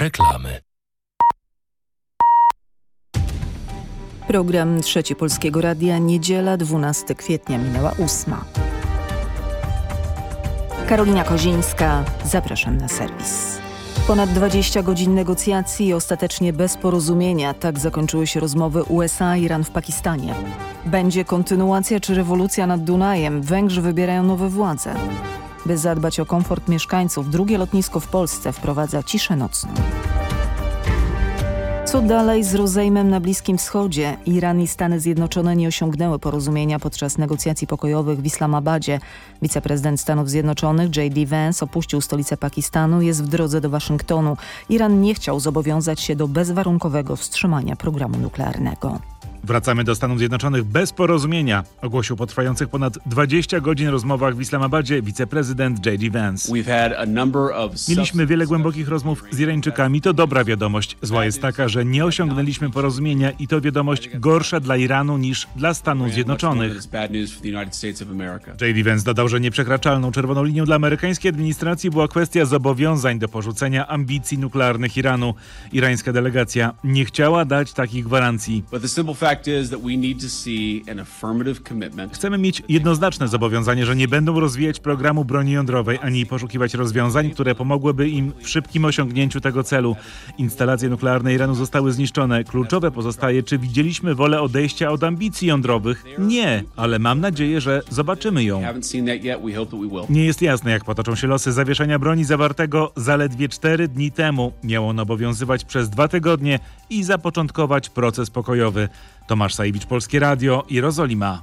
Reklamy. Program Trzeci Polskiego Radia, niedziela 12 kwietnia, minęła ósma. Karolina Kozińska, zapraszam na serwis. Ponad 20 godzin negocjacji i ostatecznie bez porozumienia. Tak zakończyły się rozmowy USA-Iran w Pakistanie. Będzie kontynuacja czy rewolucja nad Dunajem? Węgrzy wybierają nowe władze. By zadbać o komfort mieszkańców, drugie lotnisko w Polsce wprowadza ciszę nocną. Co dalej z rozejmem na Bliskim Wschodzie? Iran i Stany Zjednoczone nie osiągnęły porozumienia podczas negocjacji pokojowych w Islamabadzie. Wiceprezydent Stanów Zjednoczonych J.D. Vance opuścił stolicę Pakistanu, jest w drodze do Waszyngtonu. Iran nie chciał zobowiązać się do bezwarunkowego wstrzymania programu nuklearnego. Wracamy do Stanów Zjednoczonych bez porozumienia, ogłosił po trwających ponad 20 godzin rozmowach w Islamabadzie wiceprezydent J.D. Vance. Mieliśmy wiele głębokich rozmów z Irańczykami, to dobra wiadomość. Zła jest taka, że nie osiągnęliśmy porozumienia i to wiadomość gorsza dla Iranu niż dla Stanów Zjednoczonych. J.D. Vance dodał, że nieprzekraczalną czerwoną linią dla amerykańskiej administracji była kwestia zobowiązań do porzucenia ambicji nuklearnych Iranu. Irańska delegacja nie chciała dać takich gwarancji. Chcemy mieć jednoznaczne zobowiązanie, że nie będą rozwijać programu broni jądrowej ani poszukiwać rozwiązań, które pomogłyby im w szybkim osiągnięciu tego celu. Instalacje nuklearne Iranu zostały zniszczone. Kluczowe pozostaje, czy widzieliśmy wolę odejścia od ambicji jądrowych? Nie, ale mam nadzieję, że zobaczymy ją. Nie jest jasne, jak potoczą się losy zawieszenia broni zawartego zaledwie cztery dni temu. Miało on obowiązywać przez dwa tygodnie i zapoczątkować proces pokojowy. Tomasz Sajewicz, Polskie Radio, Jerozolima.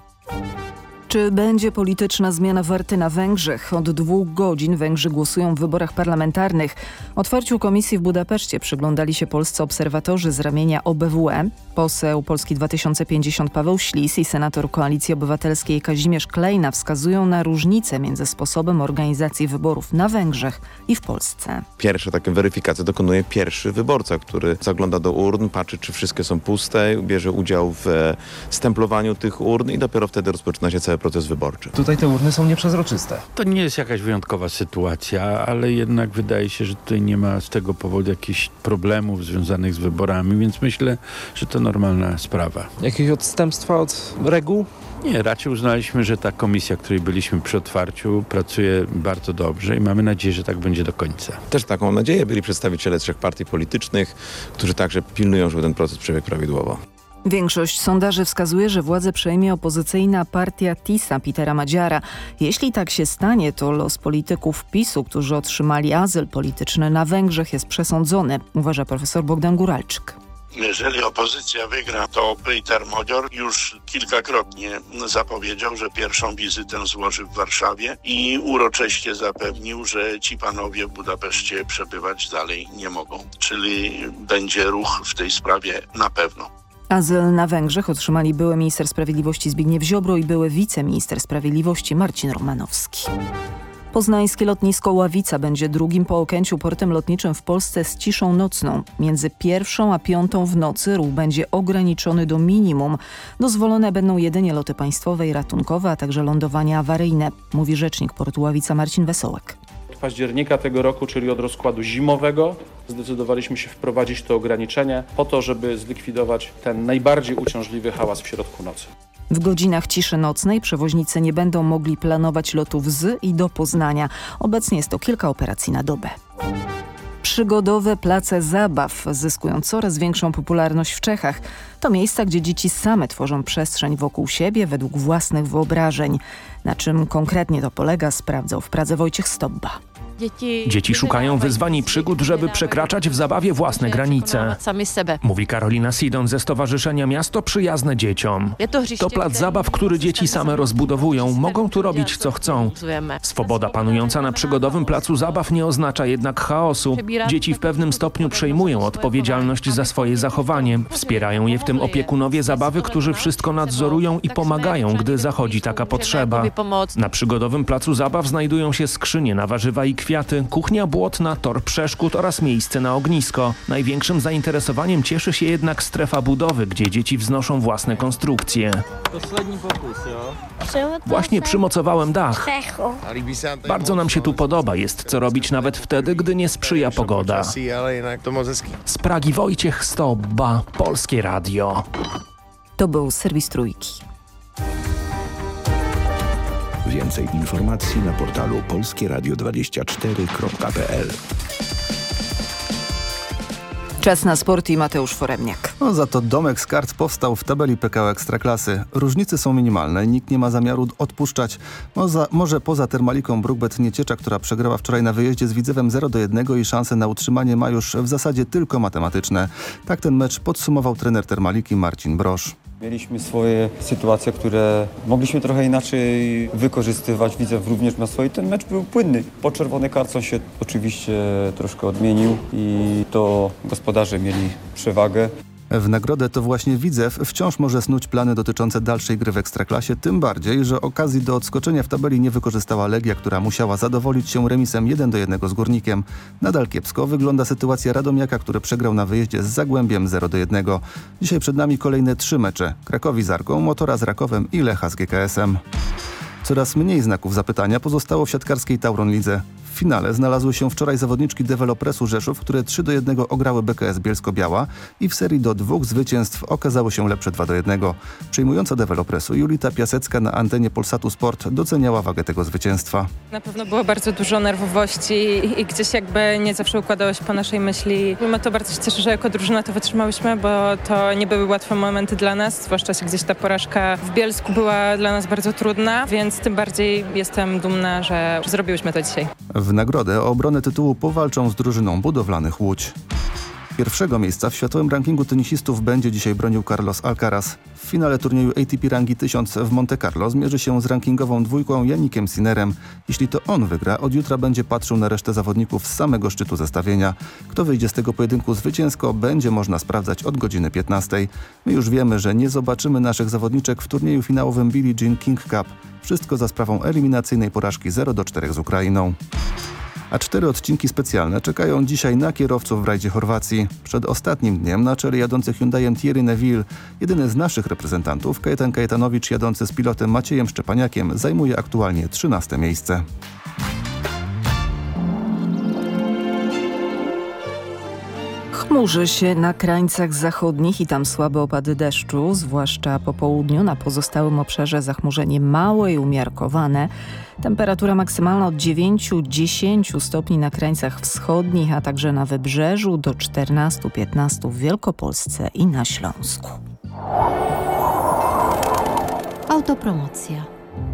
Czy będzie polityczna zmiana warty na Węgrzech? Od dwóch godzin Węgrzy głosują w wyborach parlamentarnych. Otwarciu komisji w Budapeszcie przyglądali się polscy obserwatorzy z ramienia OBWE. Poseł Polski 2050 Paweł Ślis i senator Koalicji Obywatelskiej Kazimierz Klejna wskazują na różnice między sposobem organizacji wyborów na Węgrzech i w Polsce. Pierwsze takie weryfikacje dokonuje pierwszy wyborca, który zagląda do urn, patrzy czy wszystkie są puste, bierze udział w stemplowaniu tych urn i dopiero wtedy rozpoczyna się cały proces wyborczy. Tutaj te urny są nieprzezroczyste. To nie jest jakaś wyjątkowa sytuacja, ale jednak wydaje się, że tutaj nie ma z tego powodu jakichś problemów związanych z wyborami, więc myślę, że to normalna sprawa. Jakieś odstępstwa od reguł? Nie, raczej uznaliśmy, że ta komisja, której byliśmy przy otwarciu, pracuje bardzo dobrze i mamy nadzieję, że tak będzie do końca. Też taką nadzieję byli przedstawiciele trzech partii politycznych, którzy także pilnują, żeby ten proces przebiegł prawidłowo. Większość sondaży wskazuje, że władzę przejmie opozycyjna partia TISA Petera Madziara. Jeśli tak się stanie, to los polityków PiSu, którzy otrzymali azyl polityczny na Węgrzech jest przesądzony, uważa profesor Bogdan Guralczyk. Jeżeli opozycja wygra, to Peter Modior już kilkakrotnie zapowiedział, że pierwszą wizytę złoży w Warszawie i uroczyście zapewnił, że ci panowie w Budapeszcie przebywać dalej nie mogą. Czyli będzie ruch w tej sprawie na pewno. Azyl na Węgrzech otrzymali były minister sprawiedliwości Zbigniew Ziobro i były wiceminister sprawiedliwości Marcin Romanowski. Poznańskie lotnisko Ławica będzie drugim po Okęciu portem lotniczym w Polsce z ciszą nocną. Między pierwszą a piątą w nocy ruch będzie ograniczony do minimum. Dozwolone będą jedynie loty państwowe i ratunkowe, a także lądowania awaryjne, mówi rzecznik portu Ławica Marcin Wesołek. Października tego roku, czyli od rozkładu zimowego, zdecydowaliśmy się wprowadzić to ograniczenie po to, żeby zlikwidować ten najbardziej uciążliwy hałas w środku nocy. W godzinach ciszy nocnej przewoźnicy nie będą mogli planować lotów z i do Poznania. Obecnie jest to kilka operacji na dobę. Przygodowe place zabaw zyskują coraz większą popularność w Czechach. To miejsca, gdzie dzieci same tworzą przestrzeń wokół siebie według własnych wyobrażeń. Na czym konkretnie to polega, sprawdzał w Pradze Wojciech Stobba. Dzieci szukają wyzwań i przygód, żeby przekraczać w zabawie własne granice. Mówi Karolina Sidon ze Stowarzyszenia Miasto Przyjazne Dzieciom. To plac zabaw, który dzieci same rozbudowują. Mogą tu robić co chcą. Swoboda panująca na przygodowym placu zabaw nie oznacza jednak chaosu. Dzieci w pewnym stopniu przejmują odpowiedzialność za swoje zachowanie. Wspierają je w tym opiekunowie zabawy, którzy wszystko nadzorują i pomagają, gdy zachodzi taka potrzeba. Na przygodowym placu zabaw znajdują się skrzynie na warzywa i kwiaty kwiaty, kuchnia błotna, tor przeszkód oraz miejsce na ognisko. Największym zainteresowaniem cieszy się jednak strefa budowy, gdzie dzieci wznoszą własne konstrukcje. Właśnie przymocowałem dach. Bardzo nam się tu podoba, jest co robić nawet wtedy, gdy nie sprzyja pogoda. Z Pragi Wojciech Stobba, Polskie Radio. To był serwis Trójki. Więcej informacji na portalu polskieradio24.pl Czas na sport i Mateusz Foremniak. No, za to domek z kart powstał w tabeli PKO Ekstraklasy. Różnice są minimalne, nikt nie ma zamiaru odpuszczać. Może, może poza Termaliką Brookbet Nieciecza, która przegrała wczoraj na wyjeździe z Widzewem 0 do 1 i szanse na utrzymanie ma już w zasadzie tylko matematyczne. Tak ten mecz podsumował trener Termaliki Marcin Brosz. Mieliśmy swoje sytuacje, które mogliśmy trochę inaczej wykorzystywać. Widzę również na swoje. Ten mecz był płynny. Po czerwonej kartce się oczywiście troszkę odmienił i to gospodarze mieli przewagę. W nagrodę to właśnie Widzew wciąż może snuć plany dotyczące dalszej gry w Ekstraklasie, tym bardziej, że okazji do odskoczenia w tabeli nie wykorzystała Legia, która musiała zadowolić się remisem 1 do 1 z Górnikiem. Nadal kiepsko wygląda sytuacja Radomiaka, który przegrał na wyjeździe z Zagłębiem 0 do 1. Dzisiaj przed nami kolejne trzy mecze. Krakowi z Arką, Motora z Rakowem i Lecha z GKS-em. Coraz mniej znaków zapytania pozostało w siatkarskiej Tauron Lidze. Finale znalazły się wczoraj zawodniczki dewelopresu Rzeszów, które 3 do 1 ograły BKS Bielsko-Biała i w serii do dwóch zwycięstw okazało się lepsze 2 do 1. Przyjmująca dewelopresu Julita Piasecka na antenie Polsatu Sport doceniała wagę tego zwycięstwa. Na pewno było bardzo dużo nerwowości i gdzieś jakby nie zawsze układało się po naszej myśli. Mimo to bardzo się cieszę, że jako drużyna to wytrzymałyśmy, bo to nie były łatwe momenty dla nas, zwłaszcza się gdzieś ta porażka w Bielsku była dla nas bardzo trudna, więc tym bardziej jestem dumna, że zrobiłyśmy to dzisiaj. Nagrodę o obronę tytułu powalczą z drużyną budowlanych Łódź. Pierwszego miejsca w światowym rankingu tenisistów będzie dzisiaj bronił Carlos Alcaraz. W finale turnieju ATP rangi 1000 w Monte Carlo zmierzy się z rankingową dwójką Janikiem Sinerem. Jeśli to on wygra, od jutra będzie patrzył na resztę zawodników z samego szczytu zestawienia. Kto wyjdzie z tego pojedynku zwycięsko, będzie można sprawdzać od godziny 15. My już wiemy, że nie zobaczymy naszych zawodniczek w turnieju finałowym Billie Jean King Cup. Wszystko za sprawą eliminacyjnej porażki 0 do 4 z Ukrainą a cztery odcinki specjalne czekają dzisiaj na kierowców w rajdzie Chorwacji. Przed ostatnim dniem na czele jadących Hyundaiem Thierry Neville, jedyny z naszych reprezentantów, Kajetan Kajetanowicz jadący z pilotem Maciejem Szczepaniakiem zajmuje aktualnie 13 miejsce. Chmurzy się na krańcach zachodnich i tam słabe opady deszczu, zwłaszcza po południu. Na pozostałym obszarze zachmurzenie małe i umiarkowane. Temperatura maksymalna od 9-10 stopni na krańcach wschodnich, a także na wybrzeżu do 14-15 w Wielkopolsce i na Śląsku. Autopromocja.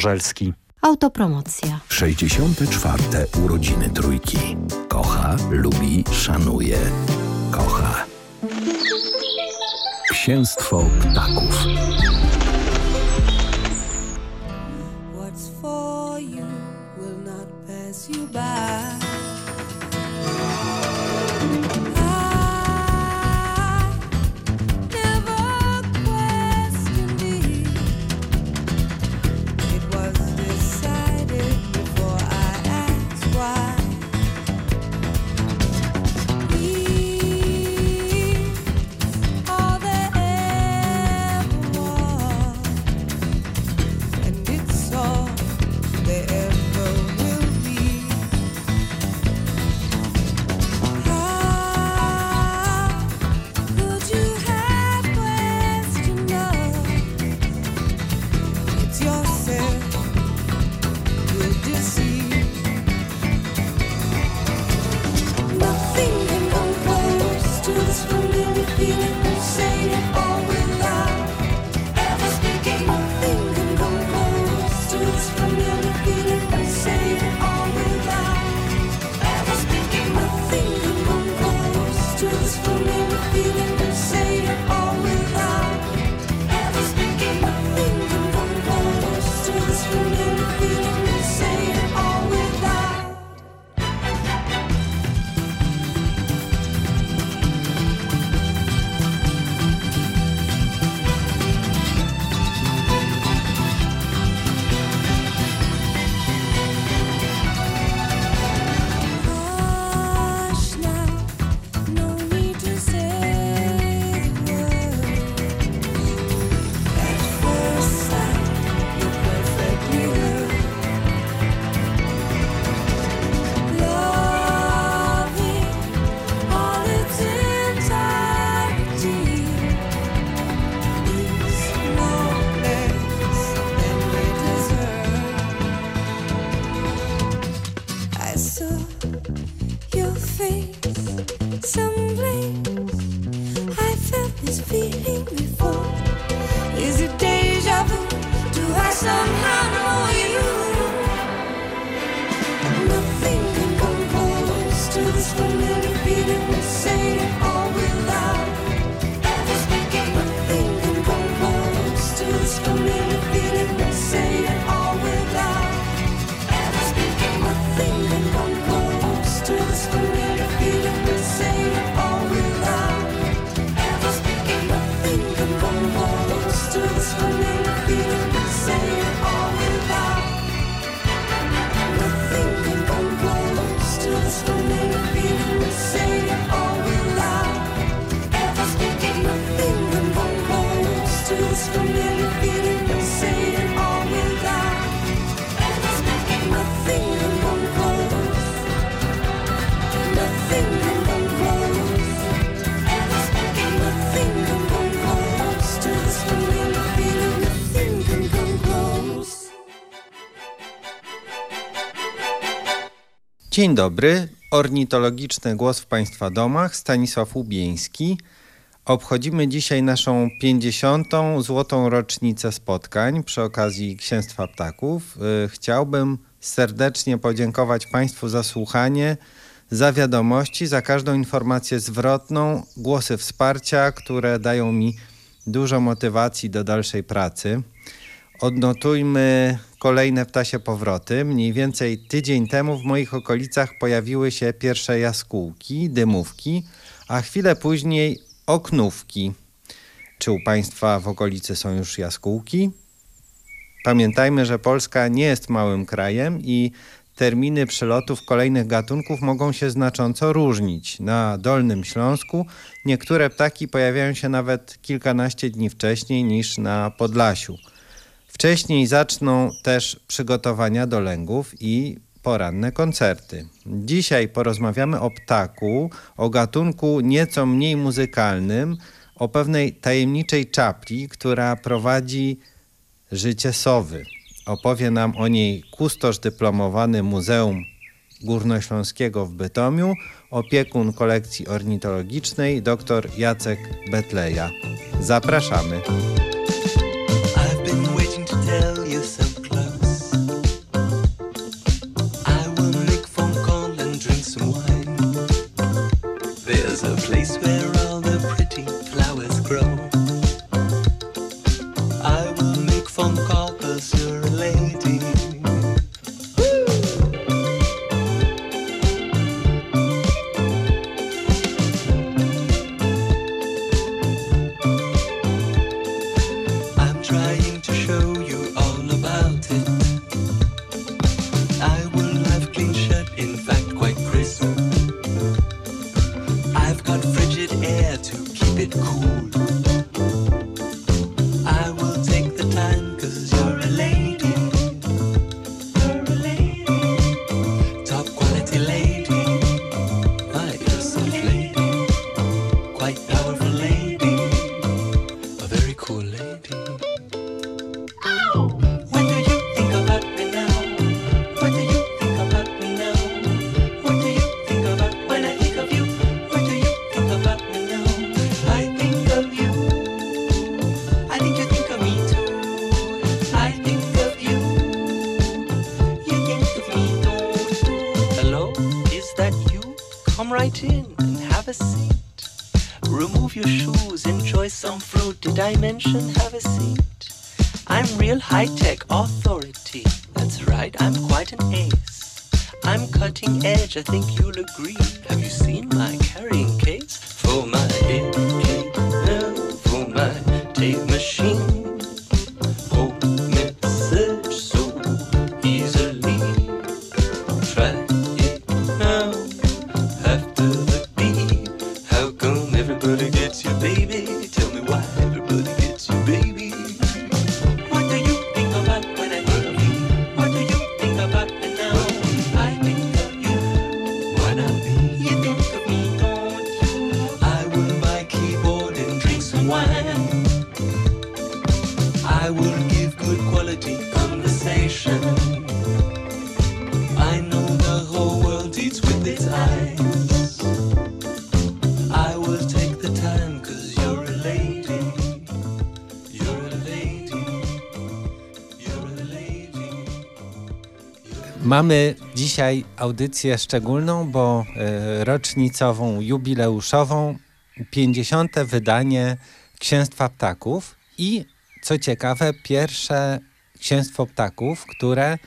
Pogorzelski. Autopromocja. 64. urodziny trójki. Kocha, lubi, szanuje. Kocha. Księstwo ptaków. Dzień dobry, ornitologiczny głos w Państwa domach, Stanisław Łubieński. Obchodzimy dzisiaj naszą 50. złotą rocznicę spotkań przy okazji Księstwa Ptaków. Y, chciałbym serdecznie podziękować Państwu za słuchanie, za wiadomości, za każdą informację zwrotną, głosy wsparcia, które dają mi dużo motywacji do dalszej pracy. Odnotujmy kolejne ptasie powroty. Mniej więcej tydzień temu w moich okolicach pojawiły się pierwsze jaskółki, dymówki, a chwilę później oknówki. Czy u Państwa w okolicy są już jaskółki? Pamiętajmy, że Polska nie jest małym krajem i terminy przylotów kolejnych gatunków mogą się znacząco różnić. Na Dolnym Śląsku niektóre ptaki pojawiają się nawet kilkanaście dni wcześniej niż na Podlasiu. Wcześniej zaczną też przygotowania do lęgów i poranne koncerty. Dzisiaj porozmawiamy o ptaku, o gatunku nieco mniej muzykalnym, o pewnej tajemniczej czapli, która prowadzi życie sowy. Opowie nam o niej kustosz dyplomowany Muzeum Górnośląskiego w Bytomiu, opiekun kolekcji ornitologicznej dr Jacek Betleja. Zapraszamy. Mamy dzisiaj audycję szczególną, bo e, rocznicową, jubileuszową, 50. wydanie Księstwa Ptaków i co ciekawe, pierwsze Księstwo Ptaków, które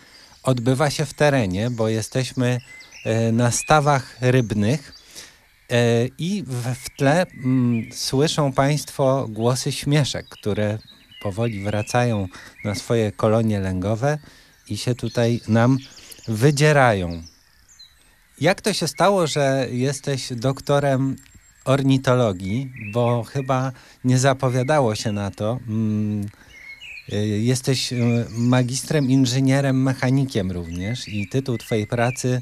odbywa się w terenie, bo jesteśmy e, na stawach rybnych e, i w, tle mm, słyszą Państwo głosy śmieszek, które powoli wracają na swoje kolonie lęgowe i się tutaj nam wydzierają. Jak to się stało, że jesteś doktorem ornitologii, bo chyba nie zapowiadało się na to. Mm, y, Jesteś y, magistrem, inżynierem, mechanikiem również i tytuł twojej pracy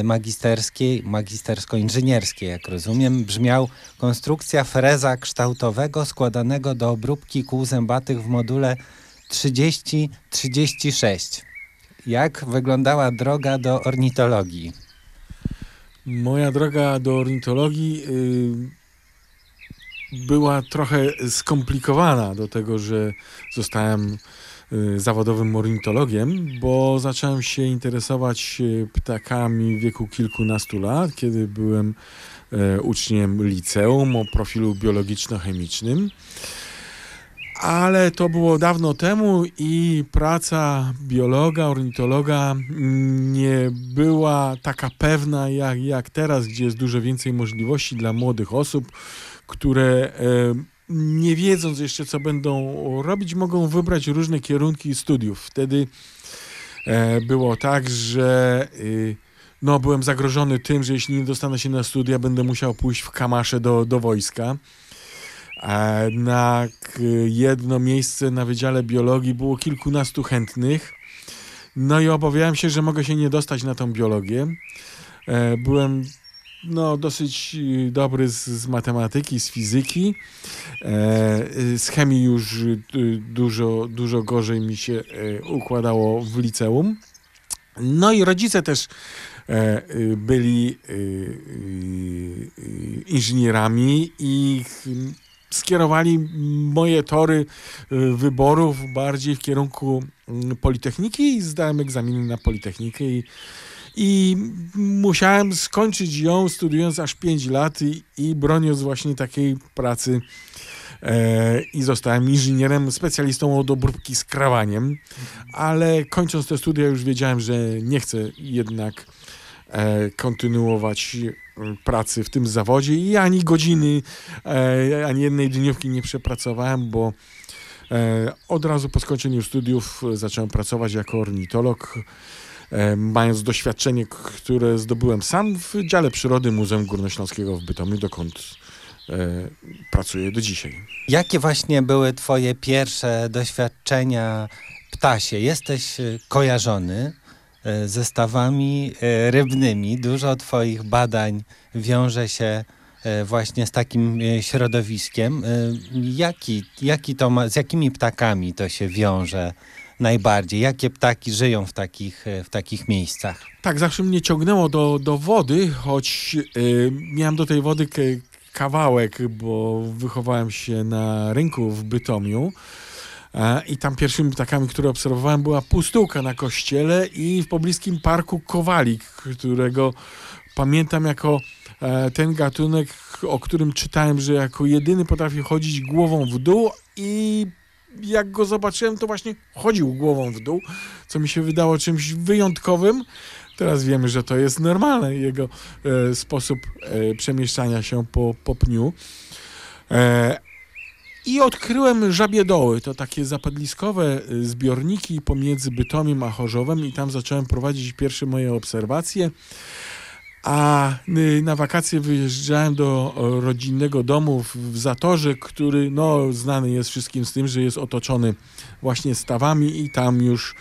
y, magisterskiej, magistersko-inżynierskiej, jak rozumiem, brzmiał Konstrukcja freza kształtowego składanego do obróbki kół zębatych w module 30-36. Jak wyglądała droga do ornitologii? Moja droga do ornitologii y, była trochę skomplikowana do tego, że zostałem y, zawodowym ornitologiem, bo zacząłem się interesować y, ptakami w wieku kilkunastu lat, kiedy byłem uczniem liceum o profilu biologiczno-chemicznym. Ale to było dawno temu i praca biologa, ornitologa nie była taka pewna jak, jak teraz, gdzie jest dużo więcej możliwości dla młodych osób, które nie wiedząc jeszcze, co będą robić, mogą wybrać różne kierunki studiów. Wtedy e, było tak, że y, no, byłem zagrożony tym, że jeśli nie dostanę się na studia, będę musiał pójść w kamasze do, do wojska. Na k- jedno miejsce na Wydziale Biologii było kilkunastu chętnych. No i obawiałem się, że mogę się nie dostać na tą biologię. E, Byłem no, dosyć y, dobry z, z matematyki, z fizyki. E, y, Z chemii już y, dużo, dużo gorzej mi się e, układało w liceum. No i rodzice też y, byli y, y, y, inżynierami i skierowali moje tory y, wyborów bardziej w kierunku mm, Politechniki i zdałem egzaminy na Politechnikę i, i musiałem skończyć ją studiując aż 5 lat i, i broniąc właśnie takiej pracy e, i zostałem inżynierem, specjalistą od obróbki z krawaniem, ale kończąc te studia już wiedziałem, że nie chcę jednak kontynuować e, pracy w tym zawodzie i ani godziny, e, ani jednej dniówki nie przepracowałem, bo e, od razu po skończeniu studiów e, zacząłem pracować jako ornitolog, e, mając doświadczenie, które zdobyłem sam w dziale przyrody Muzeum Górnośląskiego w Bytomiu, dokąd e, pracuję do dzisiaj. Jakie właśnie były twoje pierwsze doświadczenia ptasie? Jesteś e, kojarzony e, ze stawami e, rybnymi. Dużo twoich badań wiąże się e, właśnie z takim środowiskiem. Jaki, jaki to ma, z jakimi ptakami to się wiąże najbardziej? Jakie ptaki żyją w takich, w takich miejscach? Tak, zawsze mnie ciągnęło do, do wody, choć miałem do tej wody kawałek, bo wychowałem się na rynku w Bytomiu. E, I tam pierwszymi ptakami, które obserwowałem, była pustułka na kościele i w pobliskim parku kowalik, którego pamiętam jako e, ten gatunek, o którym czytałem, że jako jedyny potrafi chodzić głową w dół i jak go zobaczyłem, to właśnie chodził głową w dół, co mi się wydało czymś wyjątkowym. Teraz wiemy, że to jest normalny jego e, sposób e, przemieszczania się po, po pniu. E, I odkryłem żabie doły, to takie zapadliskowe e, zbiorniki pomiędzy Bytomiem a Chorzowem i tam zacząłem prowadzić pierwsze moje obserwacje. A y, na wakacje wyjeżdżałem do rodzinnego domu w Zatorze, który no, znany jest wszystkim z tym, że jest otoczony właśnie stawami i tam już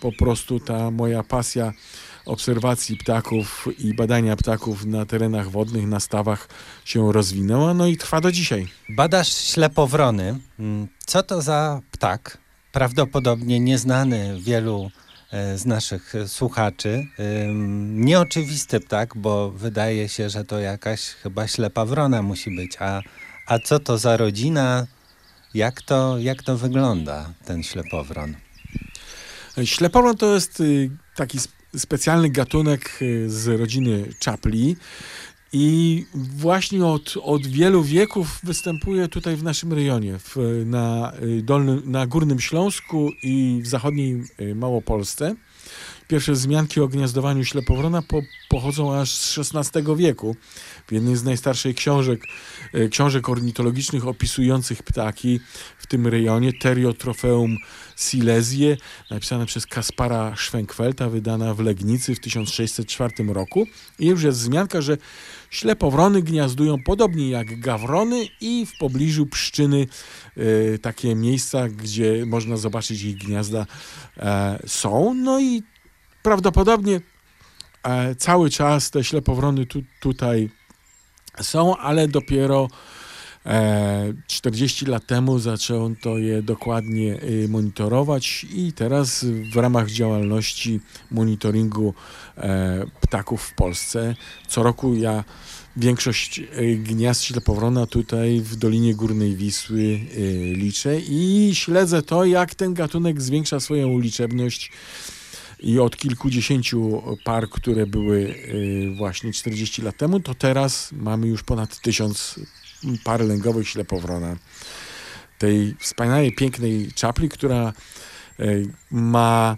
po prostu ta moja pasja obserwacji ptaków i badania ptaków na terenach wodnych, na stawach się rozwinęła, no i trwa do dzisiaj. Badasz ślepowrony. Mm, co to za ptak? Prawdopodobnie nieznany wielu e, z naszych słuchaczy. Nieoczywisty ptak, bo wydaje się, że to jakaś chyba ślepa wrona musi być. A, a co to za rodzina? Jak to, jak to wygląda, ten ślepowron? Ślepowron to jest y, taki specjalny gatunek y, z rodziny czapli. I właśnie od, od wielu wieków występuje tutaj w naszym rejonie, w, na, y, dolnym, na Górnym Śląsku i w zachodniej y, Małopolsce. Pierwsze wzmianki o gniazdowaniu ślepowrona po, pochodzą aż z XVI wieku. W jednej z najstarszych książek, książek ornitologicznych opisujących ptaki w tym rejonie, Teriotrofeum Silezie, napisana przez Kaspara Schwenkfelta, wydana w Legnicy w 1604 roku. I już jest wzmianka, że ślepowrony gniazdują podobnie jak gawrony i w pobliżu pszczyny e, takie miejsca, gdzie można zobaczyć ich gniazda e, są. No i prawdopodobnie e, cały czas te ślepowrony tu, tutaj są, ale dopiero 40 e, lat temu zaczęto je dokładnie y, monitorować i teraz w ramach działalności monitoringu e, ptaków w Polsce co roku ja większość y, gniazd ślepowrona tutaj w Dolinie Górnej Wisły y, liczę i śledzę to, jak ten gatunek zwiększa swoją liczebność i od kilkudziesięciu par, które były właśnie 40 lat temu, to teraz mamy już ponad tysiąc pary lęgowych ślepowrona. Tej wspaniałej, pięknej czapli, która e, ma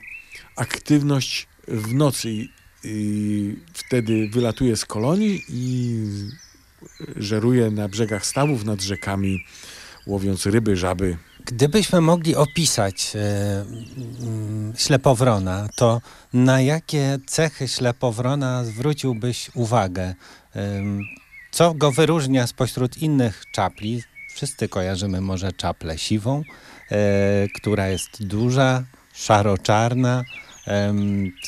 aktywność w nocy i wtedy wylatuje z kolonii i żeruje na brzegach stawów nad rzekami, łowiąc ryby, żaby. Gdybyśmy mogli opisać e, ślepowrona, to na jakie cechy ślepowrona zwróciłbyś uwagę? E, co go wyróżnia spośród innych czapli? Wszyscy kojarzymy może czaplę siwą, e, która jest duża, szaro-czarna,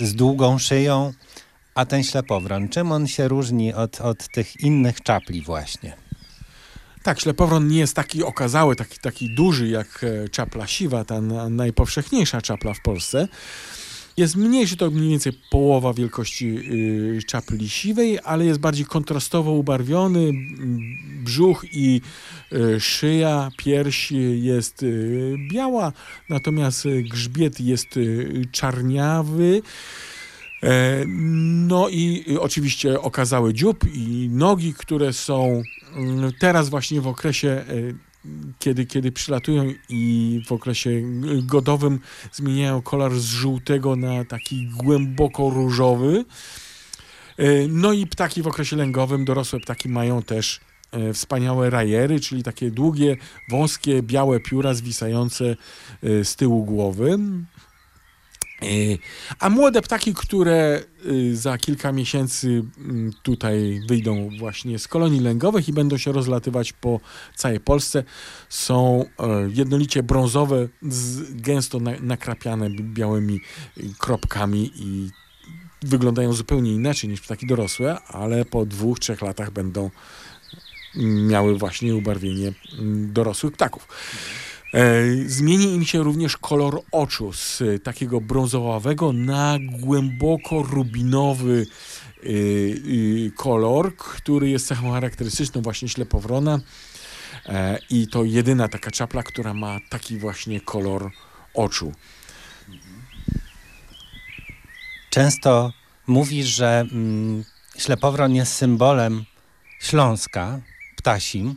z długą szyją. A ten ślepowron, czym on się różni od, od tych innych czapli właśnie? Tak, ślepowron nie jest taki okazały, taki, taki duży jak e, czapla siwa, ta najpowszechniejsza czapla w Polsce jest mniejszy, to mniej więcej połowa wielkości y, czapli siwej, ale jest bardziej kontrastowo ubarwiony. Brzuch i y, szyja, pierś jest y, biała, natomiast grzbiet jest czarniawy. E, no i oczywiście okazały dziób i nogi, które są mm, teraz właśnie w okresie kiedy, kiedy przylatują i w okresie godowym zmieniają kolor z żółtego na taki głęboko różowy. E, no i ptaki w okresie lęgowym, dorosłe ptaki mają też e, wspaniałe rajery, czyli takie długie, wąskie, białe pióra zwisające e, z tyłu głowy. A młode ptaki, które za kilka miesięcy mm, tutaj wyjdą właśnie z kolonii lęgowych i będą się rozlatywać po całej Polsce, są e, jednolicie brązowe, gęsto nakrapiane białymi y, kropkami i wyglądają zupełnie inaczej niż ptaki dorosłe, ale po dwóch, trzech latach będą miały właśnie ubarwienie mm, dorosłych ptaków. E, zmieni im się również kolor oczu z takiego brązowego na głęboko rubinowy e, e, kolor, który jest cechą charakterystyczną właśnie ślepowrona i to jedyna taka czapla, która ma taki właśnie kolor oczu. Często mówisz, że mm, ślepowron jest symbolem Śląska, ptasim.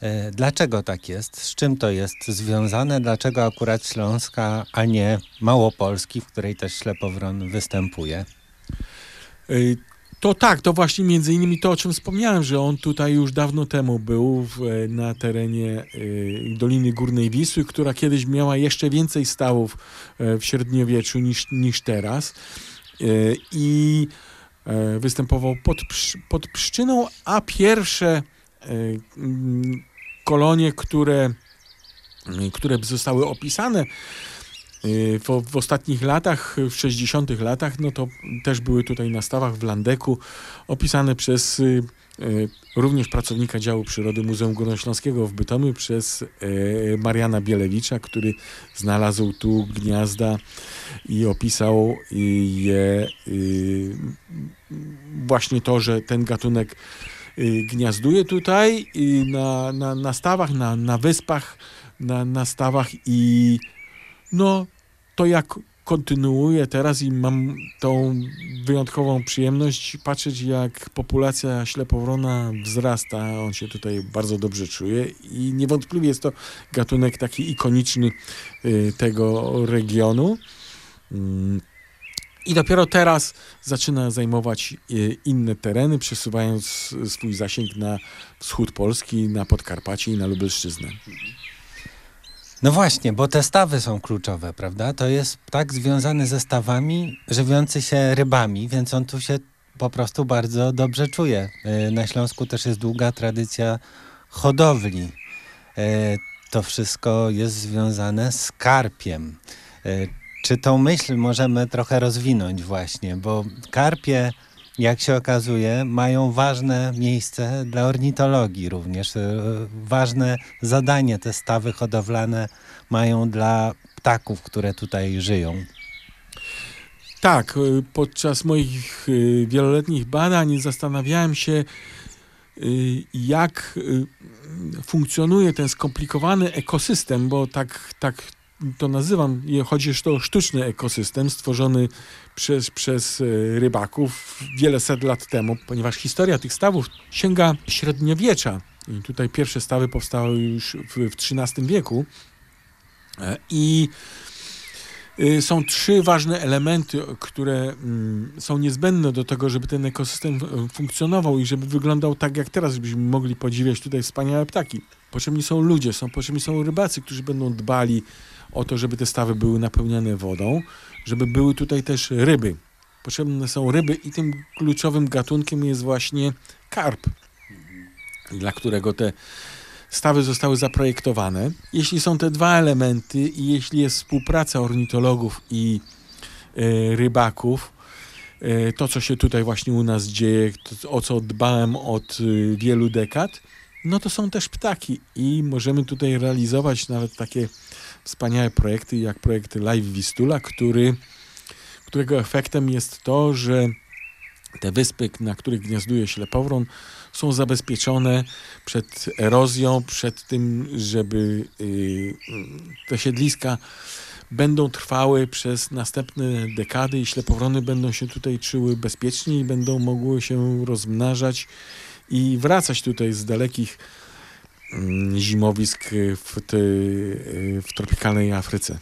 E, dlaczego tak jest? Z czym to jest związane? Dlaczego akurat Śląska, a nie Małopolski, w której też ślepowron występuje? Y, to tak, to właśnie między innymi to, o czym wspomniałem, że on tutaj już dawno temu był w, na terenie y, Doliny Górnej Wisły, która kiedyś miała jeszcze więcej stawów y, w średniowieczu niż, niż teraz. Y, I występował pod, pod Pszczyną, a pierwsze kolonie, które, które zostały opisane w, w, ostatnich latach, w 60 latach, no to też były tutaj na stawach w Landeku opisane przez y, y, również pracownika działu przyrody Muzeum Górnośląskiego w Bytomiu przez y, Mariana Bielewicza, który znalazł tu gniazda i opisał je właśnie to, że ten gatunek gniazduje tutaj na, na, na stawach, na, na wyspach, na, na stawach i no, to jak kontynuuję teraz i mam tą wyjątkową przyjemność patrzeć, jak populacja ślepowrona wzrasta. On się tutaj bardzo dobrze czuje i niewątpliwie jest to gatunek taki ikoniczny y, tego regionu. I dopiero teraz zaczyna zajmować y, inne tereny, przesuwając swój zasięg na wschód Polski, na Podkarpacie i na Lubelszczyznę. No właśnie, bo te stawy są kluczowe, prawda? To jest tak związany ze stawami, żywiący się rybami, więc on tu się po prostu bardzo dobrze czuje. E, na Śląsku też jest długa tradycja hodowli. E, to wszystko jest związane z karpiem. Czy tą myśl możemy trochę rozwinąć właśnie, bo karpie jak się okazuje, mają ważne miejsce dla ornitologii również. E, ważne zadanie te stawy hodowlane mają dla ptaków, które tutaj żyją. Tak, e, podczas moich e, wieloletnich badań zastanawiałem się, jak funkcjonuje ten skomplikowany ekosystem, bo tak, tak to nazywam, chodzi jeszcze o sztuczny ekosystem stworzony przez, przez e, rybaków wiele set lat temu, ponieważ historia tych stawów sięga średniowiecza. I tutaj pierwsze stawy powstały już w, w XIII wieku. E, I e, są trzy ważne elementy, które mm, są niezbędne do tego, żeby ten ekosystem funkcjonował i żeby wyglądał tak jak teraz, żebyśmy mogli podziwiać tutaj wspaniałe ptaki. Potrzebni są ludzie, są potrzebni są rybacy, którzy będą dbali o to, żeby te stawy były napełniane wodą, żeby były tutaj też ryby. Potrzebne są ryby i tym kluczowym gatunkiem jest właśnie karp, dla którego te stawy zostały zaprojektowane. Jeśli są te dwa elementy i jeśli jest współpraca ornitologów i y, rybaków, y, to co się tutaj właśnie u nas dzieje, to, o co dbałem od y, wielu dekad, no to są też ptaki i możemy tutaj realizować nawet takie wspaniałe projekty, jak projekt Live Vistula, który, którego efektem jest to, że te wyspy, na których gniazduje ślepowron, są zabezpieczone przed erozją, przed tym, żeby y, te siedliska będą trwały przez następne dekady i ślepowrony będą się tutaj czuły bezpiecznie i będą mogły się rozmnażać i wracać tutaj z dalekich zimowisk w, ty, w tropikalnej Afryce.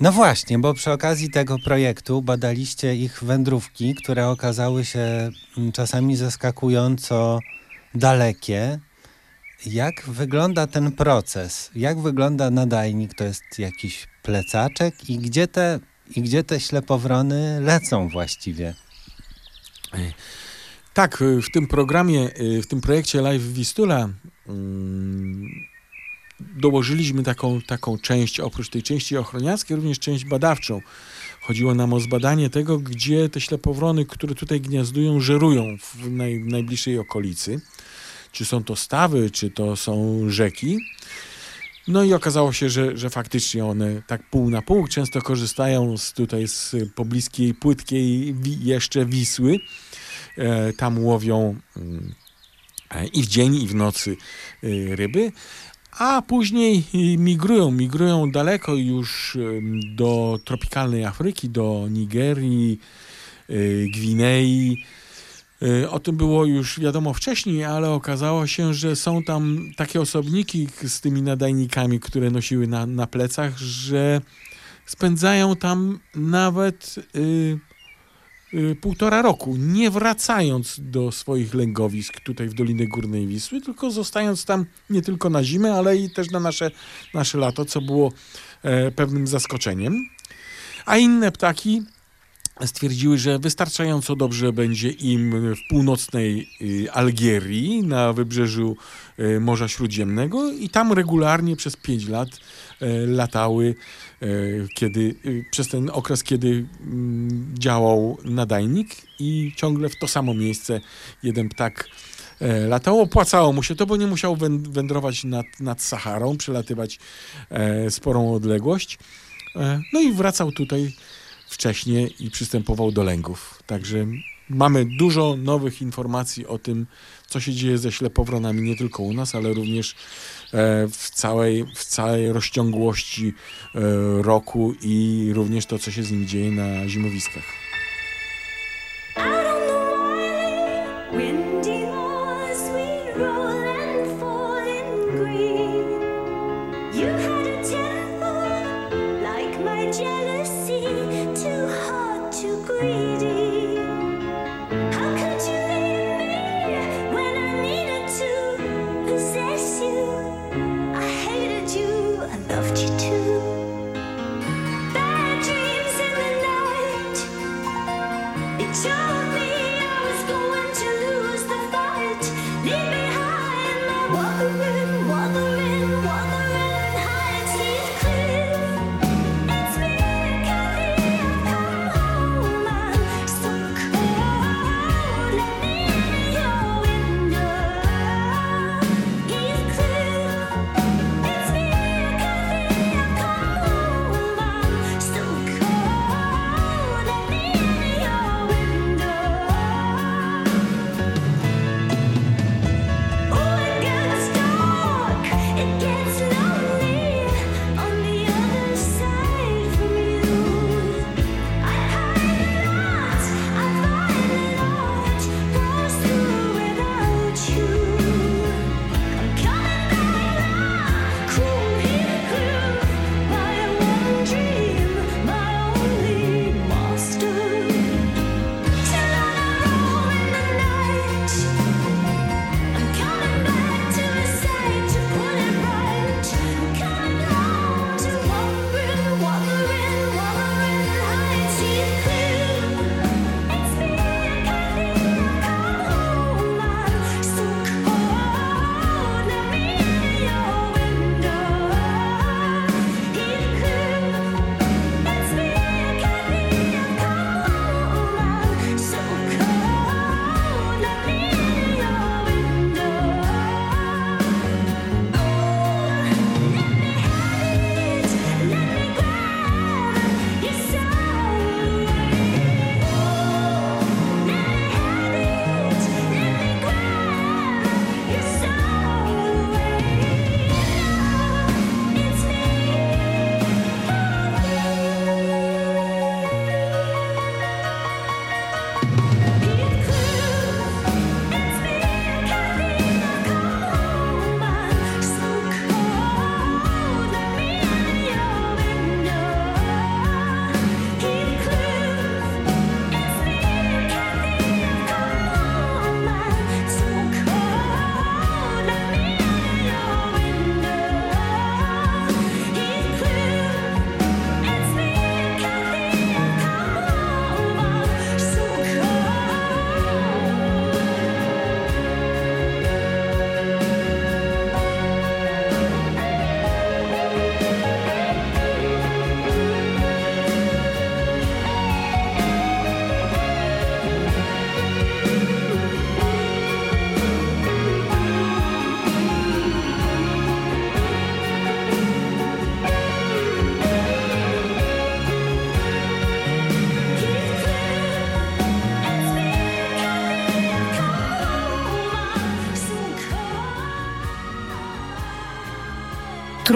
No właśnie, bo przy okazji tego projektu badaliście ich wędrówki, które okazały się mm, czasami zaskakująco dalekie. Jak wygląda ten proces? Jak wygląda nadajnik? To jest jakiś plecaczek i gdzie te, i gdzie te ślepowrony lecą właściwie? Tak, w tym programie, w tym projekcie Live Vistula Mm, dołożyliśmy taką, taką część, oprócz tej części ochroniarskiej, również część badawczą. Chodziło nam o zbadanie tego, gdzie te ślepowrony, które tutaj gniazdują, żerują w naj, najbliższej okolicy. Czy są to stawy, czy to są rzeki. No i okazało się, że, że faktycznie one tak pół na pół często korzystają z, tutaj z pobliskiej, płytkiej jeszcze Wisły. E, tam łowią mm, i w dzień, i w nocy y, ryby, a później migrują, migrują daleko już do tropikalnej Afryki, do Nigerii, Gwinei, o tym było już wiadomo wcześniej, ale okazało się, że są tam takie osobniki z tymi nadajnikami, które nosiły na, na plecach, że spędzają tam nawet y, półtora roku, nie wracając do swoich lęgowisk tutaj w Dolinie Górnej Wisły, tylko zostając tam nie tylko na zimę, ale i też na nasze, nasze lato, co było e, pewnym zaskoczeniem. A inne ptaki stwierdziły, że wystarczająco dobrze będzie im w północnej y, Algierii na wybrzeżu y, Morza Śródziemnego i tam regularnie przez 5 lat y, latały kiedy, przez ten okres, kiedy mm, działał nadajnik i ciągle w to samo miejsce jeden ptak latał. Opłacało mu się to, bo nie musiał wędrować nad, nad Saharą, przelatywać sporą odległość. No i wracał tutaj wcześniej i przystępował do lęgów. Także mamy dużo nowych informacji o tym, co się dzieje ze ślepowronami nie tylko u nas, ale również e, w całej, w całej rozciągłości e, roku i również to, co się z nim dzieje na zimowiskach.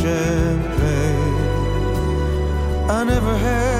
Champagne. I never had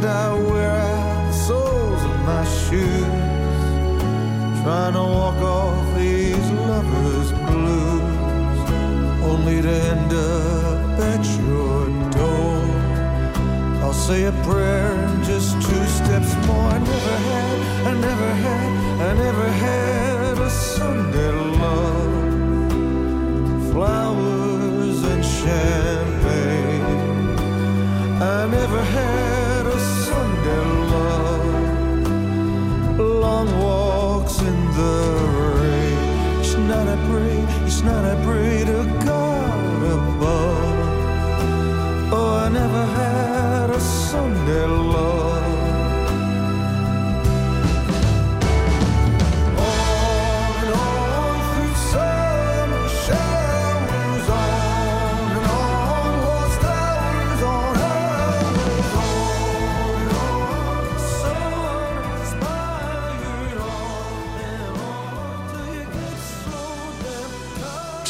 weekend, I wear out the soles of my shoes, trying to walk off these lovers' blues, only to end up at your door. I'll say a prayer and just two steps more. I never had, I never had, I never had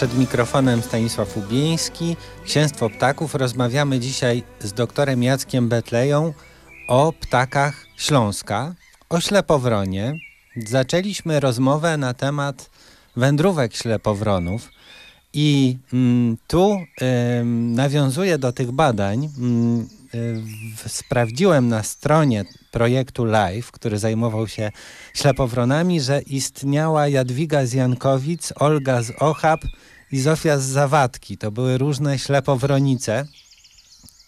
Przed mikrofonem Stanisław Ubieński, Księstwo Ptaków. Rozmawiamy dzisiaj z doktorem Jackiem Betleją o ptakach Śląska, o ślepowronie. Zaczęliśmy rozmowę na temat wędrówek ślepowronów i mm, tu ym, nawiązuję do tych badań. Mm, y, w- sprawdziłem na stronie projektu Live, który zajmował się ślepowronami, że istniała Jadwiga z Jankowic, Olga z Ochab Zofia z Zawadki. To były różne ślepowronice.